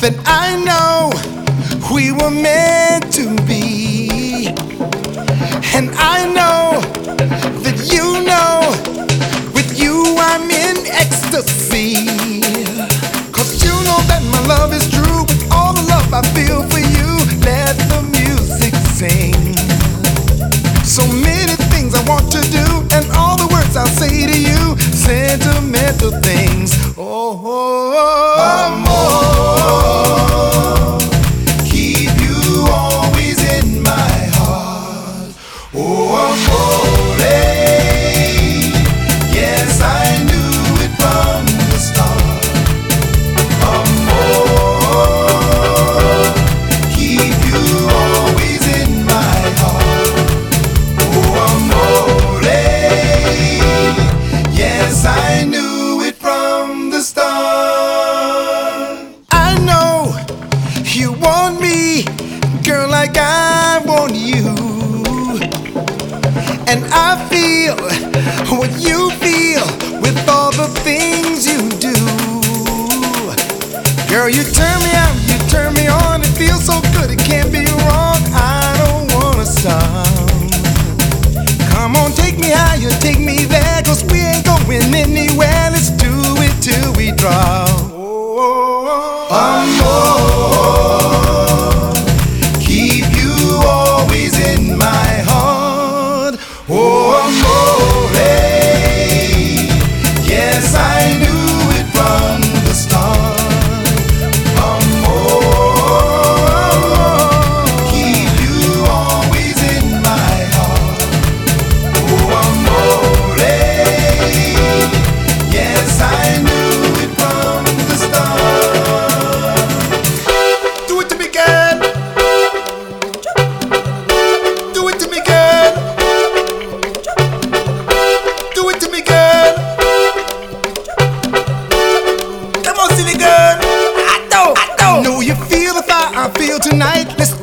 that I know we were meant to be. And I know that you know with you I'm in ecstasy. Cause you know that my love is true with all the love I feel for you. Let the music sing. So many things I want to do, and all the words I'll say to you, sentimental things. Oh, oh, oh. oh. I feel what you feel with all the things you tonight. Let's